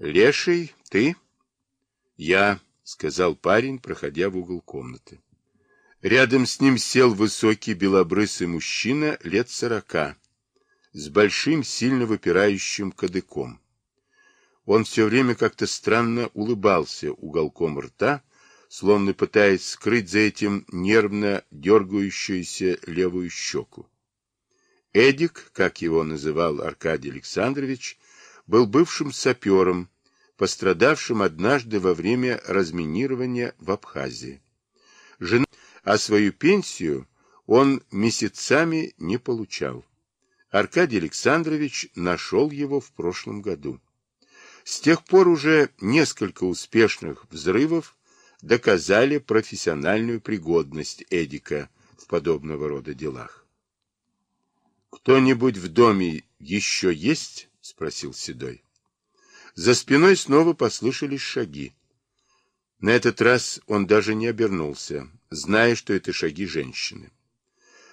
Леший, ты? Я, сказал парень, проходя в угол комнаты. Рядом с ним сел высокий белобрысый мужчина лет сорока, с большим, сильно выпирающим кадыком. Он все время как-то странно улыбался уголком рта, словно пытаясь скрыть за этим нервно дергающуюся левую щеку. Эдик, как его называл Аркадий Александрович, был бывшим сапером, пострадавшим однажды во время разминирования в Абхазии. Жена, а свою пенсию он месяцами не получал. Аркадий Александрович нашел его в прошлом году. С тех пор уже несколько успешных взрывов доказали профессиональную пригодность Эдика в подобного рода делах. «Кто-нибудь в доме еще есть?» — спросил Седой. За спиной снова послышались шаги. На этот раз он даже не обернулся, зная, что это шаги женщины.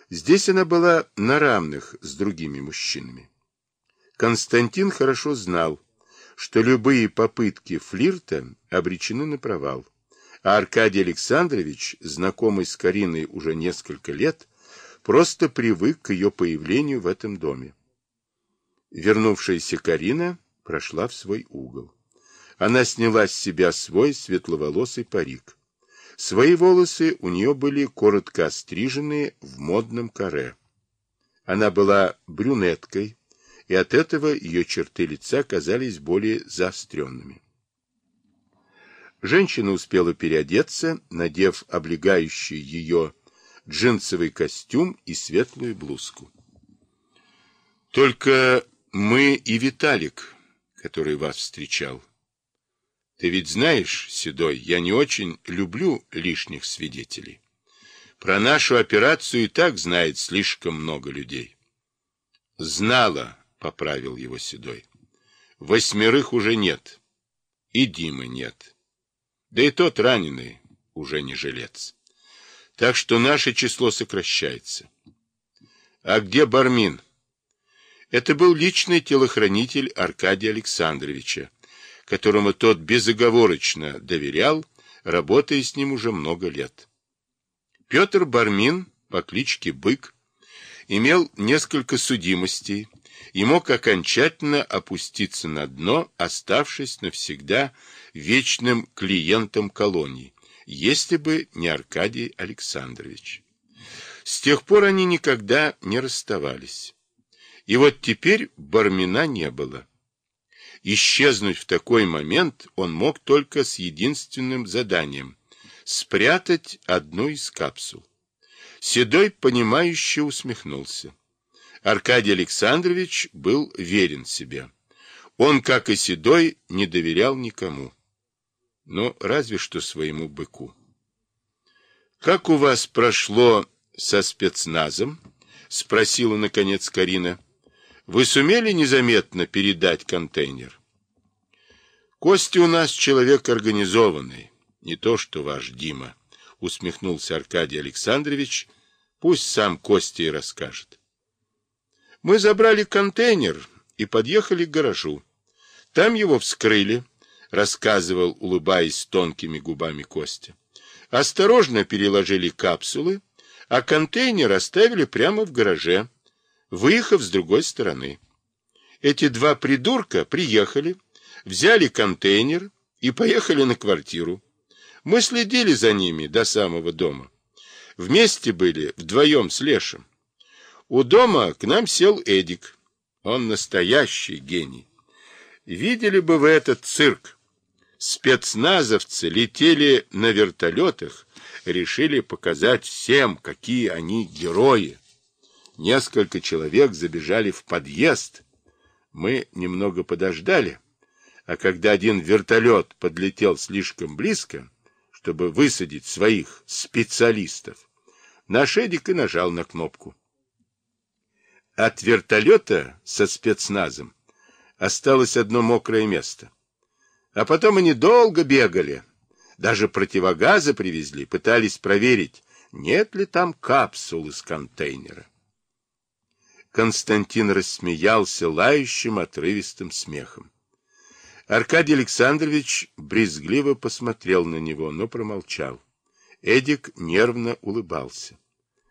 Здесь она была на равных с другими мужчинами. Константин хорошо знал, что любые попытки флирта обречены на провал, а Аркадий Александрович, знакомый с Кариной уже несколько лет, просто привык к ее появлению в этом доме. Вернувшаяся Карина прошла в свой угол. Она сняла с себя свой светловолосый парик. Свои волосы у нее были коротко остриженные в модном каре. Она была брюнеткой, и от этого ее черты лица казались более заостренными. Женщина успела переодеться, надев облегающий ее джинсовый костюм и светлую блузку. Только мы и Виталик, который вас встречал. Ты ведь знаешь, Седой, я не очень люблю лишних свидетелей. Про нашу операцию и так знает слишком много людей. Знала, поправил его Седой. Восьмерых уже нет. И Димы нет. Да и тот раненый уже не жилец. Так что наше число сокращается. А где Бармин? Это был личный телохранитель Аркадия Александровича, которому тот безоговорочно доверял, работая с ним уже много лет. Петр Бармин по кличке Бык имел несколько судимостей и мог окончательно опуститься на дно, оставшись навсегда вечным клиентом колонии, если бы не Аркадий Александрович. С тех пор они никогда не расставались. И вот теперь Бармина не было. Исчезнуть в такой момент он мог только с единственным заданием — спрятать одну из капсул. Седой, понимающе усмехнулся. Аркадий Александрович был верен себе. Он, как и Седой, не доверял никому. Но разве что своему быку. «Как у вас прошло со спецназом?» — спросила, наконец, Карина. Вы сумели незаметно передать контейнер? Костя у нас человек организованный, не то что ваш Дима, усмехнулся Аркадий Александрович. Пусть сам Костя и расскажет. Мы забрали контейнер и подъехали к гаражу. Там его вскрыли, рассказывал, улыбаясь тонкими губами Костя. Осторожно переложили капсулы, а контейнер оставили прямо в гараже выехав с другой стороны. Эти два придурка приехали, взяли контейнер и поехали на квартиру. Мы следили за ними до самого дома. Вместе были вдвоем с Лешем. У дома к нам сел Эдик. Он настоящий гений. Видели бы вы этот цирк. Спецназовцы летели на вертолетах, решили показать всем, какие они герои. Несколько человек забежали в подъезд. Мы немного подождали, а когда один вертолет подлетел слишком близко, чтобы высадить своих специалистов, наш Эдик и нажал на кнопку. От вертолета со спецназом осталось одно мокрое место. А потом они долго бегали, даже противогазы привезли, пытались проверить, нет ли там капсул из контейнера. Константин рассмеялся лающим, отрывистым смехом. Аркадий Александрович брезгливо посмотрел на него, но промолчал. Эдик нервно улыбался.